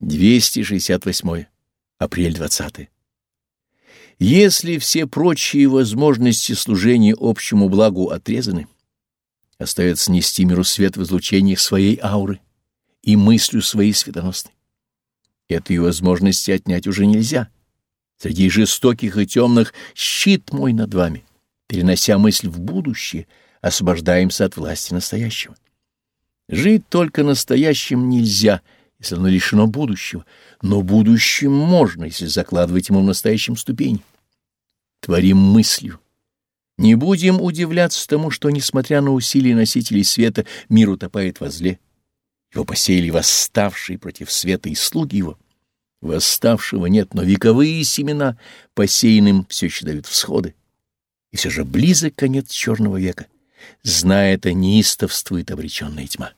268. Апрель 20. Если все прочие возможности служения общему благу отрезаны, остается нести миру свет в излучениях своей ауры и мыслью своей светоносной. Этой возможности отнять уже нельзя. Среди жестоких и темных щит мой над вами, перенося мысль в будущее, освобождаемся от власти настоящего. Жить только настоящим нельзя, если оно лишено будущего, но будущим можно, если закладывать ему в настоящем ступень. Творим мыслью. Не будем удивляться тому, что, несмотря на усилия носителей света, мир утопает во зле. Его посеяли восставшие против света и слуги его. Восставшего нет, но вековые семена посеянным все еще дают всходы. И все же близок конец черного века. Зная это, неистовствует обреченная тьма.